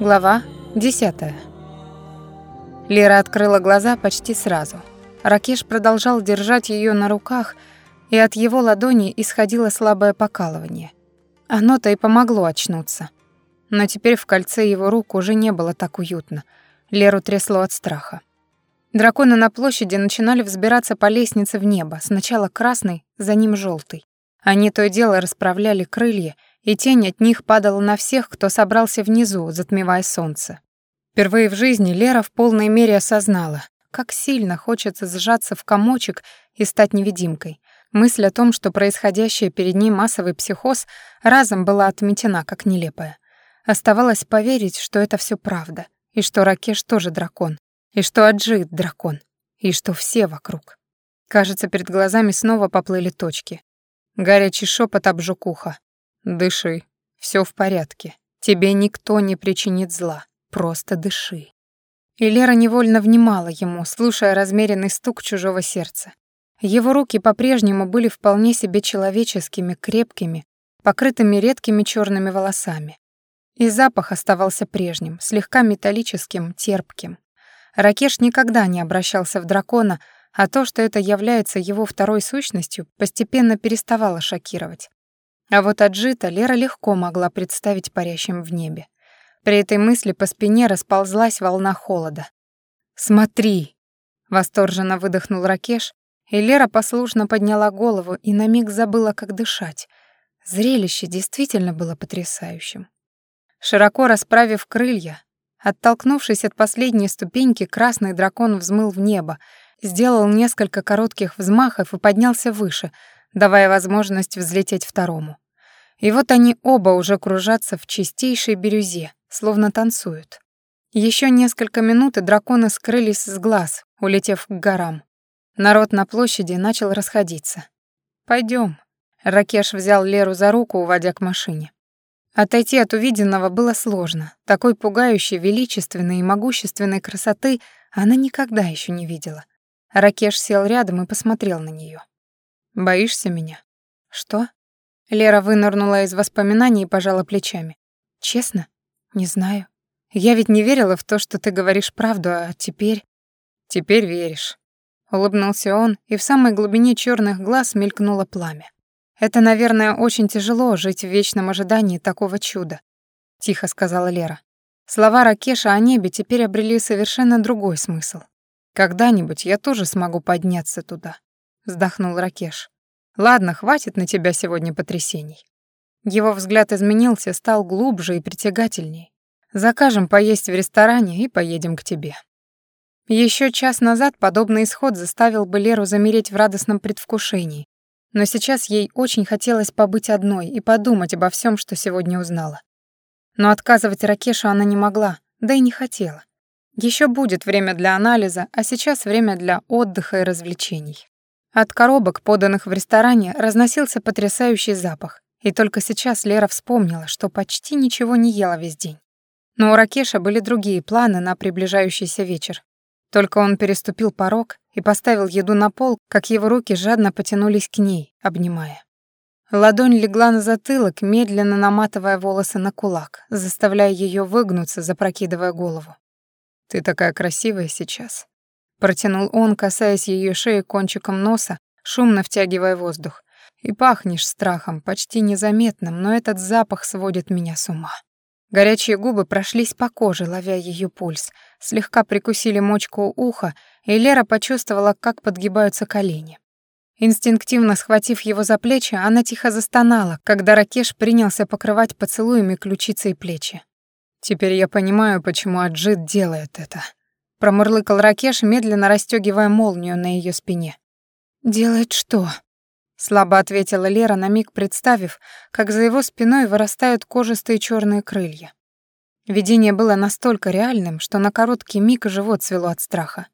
Глава 10. Лера открыла глаза почти сразу. Ракеш продолжал держать ее на руках, и от его ладони исходило слабое покалывание. Оно-то и помогло очнуться. Но теперь в кольце его рук уже не было так уютно. Леру трясло от страха. Драконы на площади начинали взбираться по лестнице в небо, сначала красный, за ним желтый. Они то и тень от них падала на всех, кто собрался внизу, затмевая солнце. Впервые в жизни Лера в полной мере осознала, как сильно хочется сжаться в комочек и стать невидимкой. Мысль о том, что происходящее перед ней массовый психоз, разом была отметена как нелепая. Оставалось поверить, что это все правда, и что Ракеш тоже дракон, и что Аджит дракон, и что все вокруг. Кажется, перед глазами снова поплыли точки. Горячий шепот обжег ухо. Дыши. Все в порядке. Тебе никто не причинит зла. Просто дыши. И Лера невольно внимала ему, слушая размеренный стук чужого сердца. Его руки по-прежнему были вполне себе человеческими, крепкими, покрытыми редкими черными волосами. И запах оставался прежним, слегка металлическим, терпким. Ракеш никогда не обращался в дракона, а то, что это является его второй сущностью, постепенно переставало шокировать. А вот Аджита Лера легко могла представить парящим в небе. При этой мысли по спине расползлась волна холода. «Смотри!» — восторженно выдохнул Ракеш, и Лера послушно подняла голову и на миг забыла, как дышать. Зрелище действительно было потрясающим. Широко расправив крылья, оттолкнувшись от последней ступеньки, красный дракон взмыл в небо, сделал несколько коротких взмахов и поднялся выше — давая возможность взлететь второму. И вот они оба уже кружатся в чистейшей бирюзе, словно танцуют. Еще несколько минут, и драконы скрылись с глаз, улетев к горам. Народ на площади начал расходиться. Пойдем. Ракеш взял Леру за руку, уводя к машине. Отойти от увиденного было сложно. Такой пугающей, величественной и могущественной красоты она никогда еще не видела. Ракеш сел рядом и посмотрел на нее. Боишься меня? Что? Лера вынырнула из воспоминаний и пожала плечами. Честно? Не знаю. Я ведь не верила в то, что ты говоришь правду, а теперь... Теперь веришь. Улыбнулся он, и в самой глубине черных глаз мелькнуло пламя. «Это, наверное, очень тяжело жить в вечном ожидании такого чуда», — тихо сказала Лера. Слова Ракеша о небе теперь обрели совершенно другой смысл. «Когда-нибудь я тоже смогу подняться туда» вздохнул Ракеш. «Ладно, хватит на тебя сегодня потрясений». Его взгляд изменился, стал глубже и притягательней. «Закажем поесть в ресторане и поедем к тебе». Еще час назад подобный исход заставил бы Леру замереть в радостном предвкушении, но сейчас ей очень хотелось побыть одной и подумать обо всем, что сегодня узнала. Но отказывать Ракешу она не могла, да и не хотела. Еще будет время для анализа, а сейчас время для отдыха и развлечений. От коробок, поданных в ресторане, разносился потрясающий запах, и только сейчас Лера вспомнила, что почти ничего не ела весь день. Но у Ракеша были другие планы на приближающийся вечер. Только он переступил порог и поставил еду на пол, как его руки жадно потянулись к ней, обнимая. Ладонь легла на затылок, медленно наматывая волосы на кулак, заставляя ее выгнуться, запрокидывая голову. «Ты такая красивая сейчас», протянул он, касаясь ее шеи кончиком носа, шумно втягивая воздух. «И пахнешь страхом, почти незаметным, но этот запах сводит меня с ума». Горячие губы прошлись по коже, ловя ее пульс, слегка прикусили мочку уха, и Лера почувствовала, как подгибаются колени. Инстинктивно схватив его за плечи, она тихо застонала, когда Ракеш принялся покрывать поцелуями ключицы и плечи. «Теперь я понимаю, почему Аджит делает это», Промурлыкал Ракеш, медленно расстёгивая молнию на её спине. Делает что?» Слабо ответила Лера, на миг представив, как за его спиной вырастают кожистые чёрные крылья. Видение было настолько реальным, что на короткий миг живот свело от страха.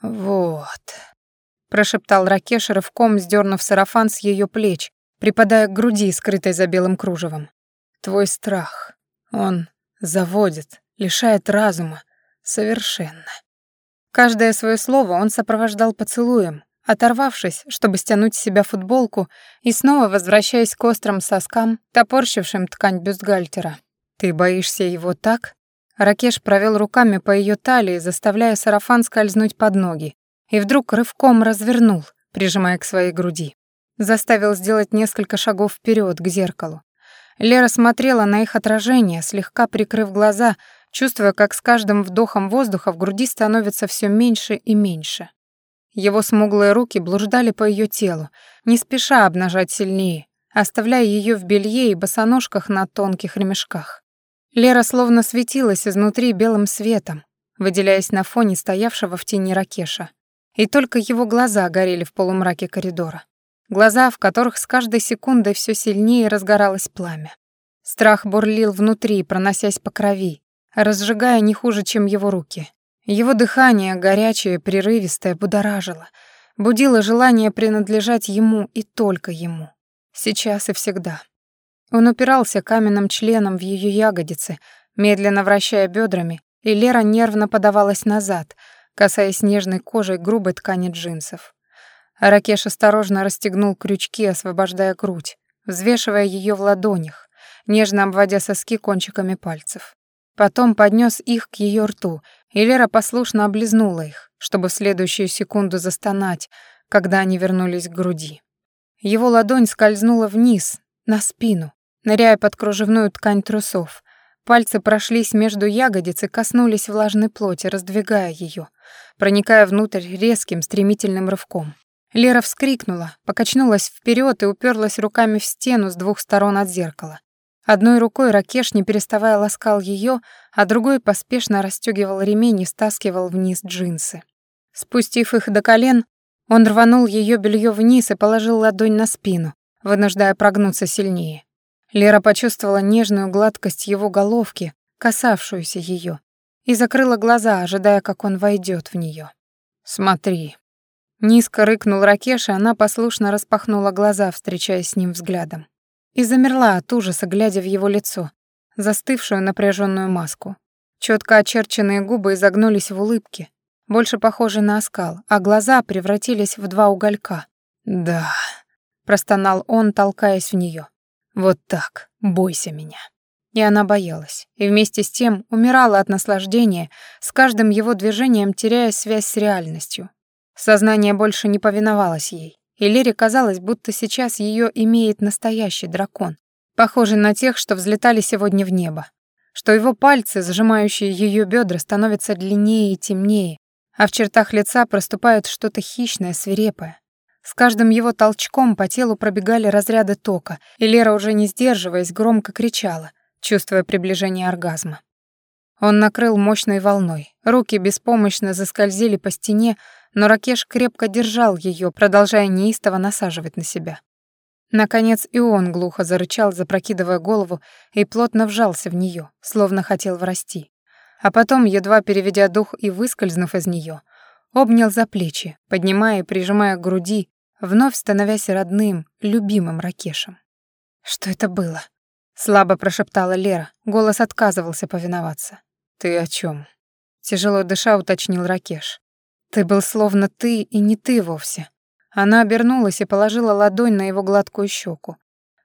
«Вот», — прошептал Ракеш, рывком сдернув сарафан с ее плеч, припадая к груди, скрытой за белым кружевом. «Твой страх, он заводит, лишает разума, совершенно. Каждое свое слово он сопровождал поцелуем, оторвавшись, чтобы стянуть с себя футболку, и снова возвращаясь к острым соскам, топорщившим ткань бюстгальтера. «Ты боишься его так?» Ракеш провел руками по ее талии, заставляя сарафан скользнуть под ноги, и вдруг рывком развернул, прижимая к своей груди. Заставил сделать несколько шагов вперед к зеркалу. Лера смотрела на их отражение, слегка прикрыв глаза, чувствуя, как с каждым вдохом воздуха в груди становится все меньше и меньше. Его смуглые руки блуждали по ее телу, не спеша обнажать сильнее, оставляя ее в белье и босоножках на тонких ремешках. Лера словно светилась изнутри белым светом, выделяясь на фоне стоявшего в тени Ракеша. И только его глаза горели в полумраке коридора. Глаза, в которых с каждой секундой все сильнее разгоралось пламя. Страх бурлил внутри, проносясь по крови, разжигая не хуже, чем его руки. Его дыхание, горячее, прерывистое, будоражило, будило желание принадлежать ему и только ему. Сейчас и всегда. Он упирался каменным членом в ее ягодицы, медленно вращая бедрами, и Лера нервно подавалась назад, касаясь нежной кожей грубой ткани джинсов. Ракеш осторожно расстегнул крючки, освобождая грудь, взвешивая ее в ладонях, нежно обводя соски кончиками пальцев. Потом поднес их к ее рту, и Лера послушно облизнула их, чтобы в следующую секунду застонать, когда они вернулись к груди. Его ладонь скользнула вниз, на спину, ныряя под кружевную ткань трусов. Пальцы прошлись между ягодиц и коснулись влажной плоти, раздвигая ее, проникая внутрь резким, стремительным рывком. Лера вскрикнула, покачнулась вперед и уперлась руками в стену с двух сторон от зеркала. Одной рукой Ракеш, не переставая, ласкал ее, а другой поспешно расстегивал ремень и стаскивал вниз джинсы. Спустив их до колен, он рванул ее белье вниз и положил ладонь на спину, вынуждая прогнуться сильнее. Лера почувствовала нежную гладкость его головки, касавшуюся ее, и закрыла глаза, ожидая, как он войдет в нее. «Смотри». Низко рыкнул Ракеш, и она послушно распахнула глаза, встречаясь с ним взглядом. И замерла от ужаса, глядя в его лицо, застывшую напряженную маску. Четко очерченные губы изогнулись в улыбке, больше похожей на оскал, а глаза превратились в два уголька. «Да», — простонал он, толкаясь в нее. «Вот так, бойся меня». И она боялась, и вместе с тем умирала от наслаждения, с каждым его движением теряя связь с реальностью. Сознание больше не повиновалось ей и Лере казалось, будто сейчас ее имеет настоящий дракон, похожий на тех, что взлетали сегодня в небо, что его пальцы, сжимающие ее бедра, становятся длиннее и темнее, а в чертах лица проступает что-то хищное, свирепое. С каждым его толчком по телу пробегали разряды тока, и Лера, уже не сдерживаясь, громко кричала, чувствуя приближение оргазма. Он накрыл мощной волной. Руки беспомощно заскользили по стене, но Ракеш крепко держал ее, продолжая неистово насаживать на себя. Наконец и он глухо зарычал, запрокидывая голову, и плотно вжался в нее, словно хотел врасти. А потом, едва переведя дух и выскользнув из нее, обнял за плечи, поднимая и прижимая к груди, вновь становясь родным, любимым Ракешем. «Что это было?» — слабо прошептала Лера, голос отказывался повиноваться. «Ты о чем? Тяжело дыша уточнил Ракеш. «Ты был словно ты и не ты вовсе». Она обернулась и положила ладонь на его гладкую щеку.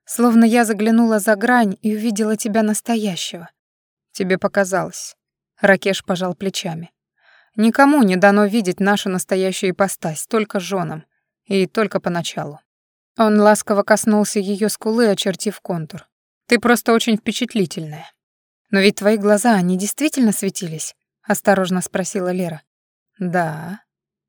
Словно я заглянула за грань и увидела тебя настоящего. «Тебе показалось». Ракеш пожал плечами. «Никому не дано видеть нашу настоящую ипостась, только женам. И только поначалу». Он ласково коснулся ее скулы, очертив контур. «Ты просто очень впечатлительная». «Но ведь твои глаза, они действительно светились?» — осторожно спросила Лера. «Да».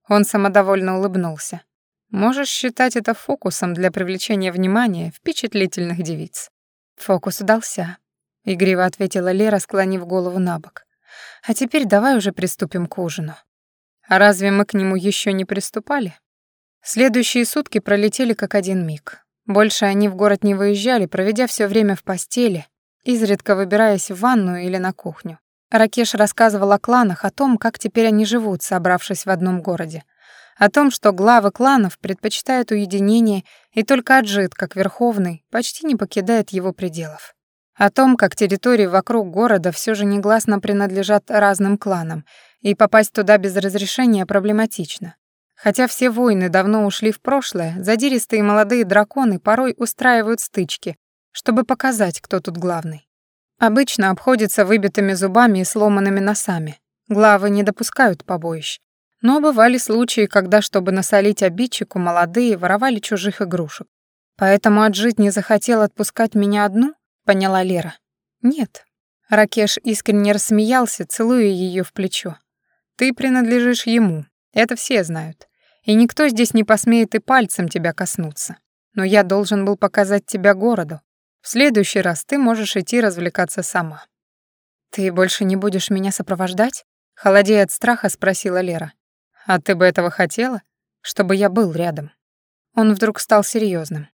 Он самодовольно улыбнулся. «Можешь считать это фокусом для привлечения внимания впечатлительных девиц». «Фокус удался», — игриво ответила Лера, склонив голову на бок. «А теперь давай уже приступим к ужину». «А разве мы к нему еще не приступали?» Следующие сутки пролетели как один миг. Больше они в город не выезжали, проведя все время в постели, Изредка выбираясь в ванную или на кухню. Ракеш рассказывал о кланах, о том, как теперь они живут, собравшись в одном городе. О том, что главы кланов предпочитают уединение, и только Аджит, как верховный, почти не покидает его пределов. О том, как территории вокруг города все же негласно принадлежат разным кланам, и попасть туда без разрешения проблематично. Хотя все войны давно ушли в прошлое, задиристые молодые драконы порой устраивают стычки, чтобы показать, кто тут главный. Обычно обходится выбитыми зубами и сломанными носами. Главы не допускают побоищ. Но бывали случаи, когда, чтобы насолить обидчику, молодые воровали чужих игрушек. Поэтому отжить не захотел отпускать меня одну, поняла Лера. Нет. Ракеш искренне рассмеялся, целуя ее в плечо. Ты принадлежишь ему, это все знают. И никто здесь не посмеет и пальцем тебя коснуться. Но я должен был показать тебя городу. В следующий раз ты можешь идти развлекаться сама». «Ты больше не будешь меня сопровождать?» — холодея от страха спросила Лера. «А ты бы этого хотела? Чтобы я был рядом?» Он вдруг стал серьезным.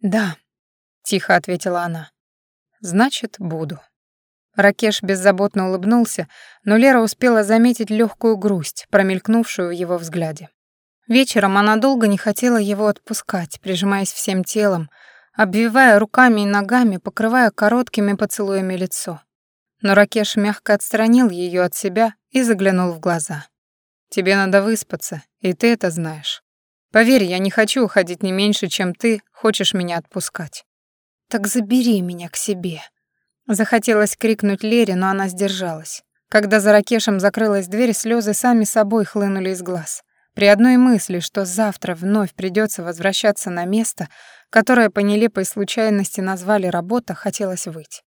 «Да», — тихо ответила она. «Значит, буду». Ракеш беззаботно улыбнулся, но Лера успела заметить легкую грусть, промелькнувшую в его взгляде. Вечером она долго не хотела его отпускать, прижимаясь всем телом, — обвивая руками и ногами, покрывая короткими поцелуями лицо. Но Ракеш мягко отстранил ее от себя и заглянул в глаза. «Тебе надо выспаться, и ты это знаешь. Поверь, я не хочу уходить не меньше, чем ты хочешь меня отпускать». «Так забери меня к себе», Захотелось крикнуть Лере, но она сдержалась. Когда за Ракешем закрылась дверь, слезы сами собой хлынули из глаз. При одной мысли, что завтра вновь придется возвращаться на место, которое которая по-нелепой случайности назвали «работа», хотелось выйти.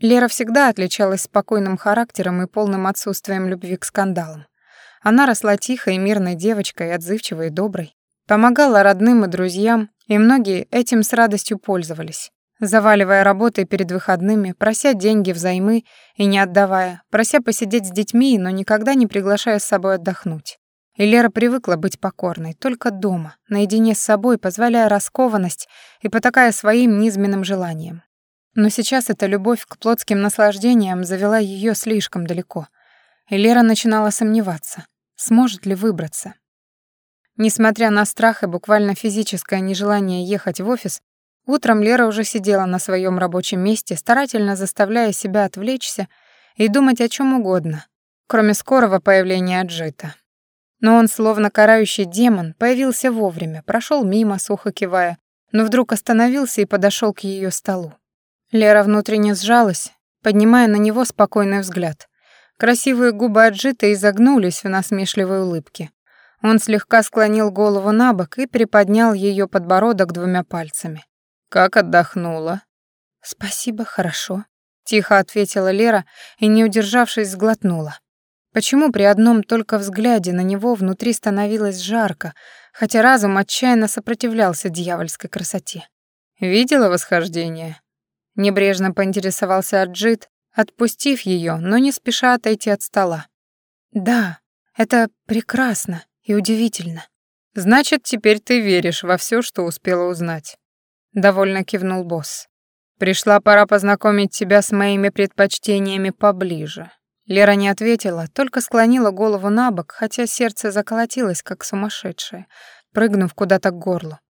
Лера всегда отличалась спокойным характером и полным отсутствием любви к скандалам. Она росла тихой и мирной девочкой, отзывчивой и доброй. Помогала родным и друзьям, и многие этим с радостью пользовались, заваливая работы перед выходными, прося деньги взаймы и не отдавая, прося посидеть с детьми, но никогда не приглашая с собой отдохнуть. Элера привыкла быть покорной, только дома, наедине с собой, позволяя раскованность и потакая своим низменным желаниям. Но сейчас эта любовь к плотским наслаждениям завела ее слишком далеко. Элера начинала сомневаться, сможет ли выбраться. Несмотря на страх и буквально физическое нежелание ехать в офис, утром Лера уже сидела на своем рабочем месте, старательно заставляя себя отвлечься и думать о чем угодно, кроме скорого появления Джита. Аджита. Но он, словно карающий демон, появился вовремя, прошел мимо, сухо кивая, но вдруг остановился и подошел к ее столу. Лера внутренне сжалась, поднимая на него спокойный взгляд. Красивые губы Аджита изогнулись в насмешливой улыбке. Он слегка склонил голову на бок и приподнял ее подбородок двумя пальцами. Как отдохнула? Спасибо, хорошо, тихо ответила Лера и, не удержавшись, сглотнула. Почему при одном только взгляде на него внутри становилось жарко, хотя разум отчаянно сопротивлялся дьявольской красоте? «Видела восхождение?» Небрежно поинтересовался Аджит, отпустив ее, но не спеша отойти от стола. «Да, это прекрасно и удивительно». «Значит, теперь ты веришь во все, что успела узнать», — довольно кивнул босс. «Пришла пора познакомить тебя с моими предпочтениями поближе». Лера не ответила, только склонила голову на бок, хотя сердце заколотилось, как сумасшедшее, прыгнув куда-то к горлу.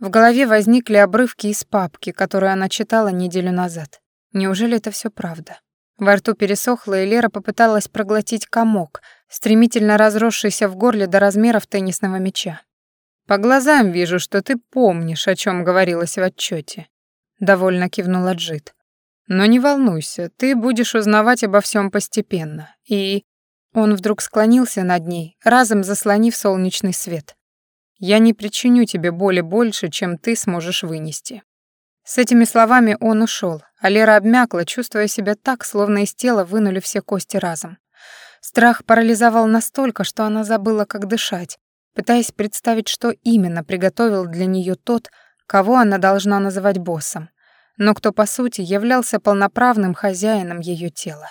В голове возникли обрывки из папки, которую она читала неделю назад. Неужели это все правда? Во рту пересохло, и Лера попыталась проглотить комок, стремительно разросшийся в горле до размеров теннисного мяча. «По глазам вижу, что ты помнишь, о чем говорилось в отчете. довольно кивнула Джит. Но не волнуйся, ты будешь узнавать обо всем постепенно. И он вдруг склонился над ней, разом заслонив солнечный свет. Я не причиню тебе боли больше, чем ты сможешь вынести. С этими словами он ушел, а Лера обмякла, чувствуя себя так, словно из тела вынули все кости разом. Страх парализовал настолько, что она забыла, как дышать, пытаясь представить, что именно приготовил для нее тот, кого она должна называть боссом, но кто, по сути, являлся полноправным хозяином ее тела.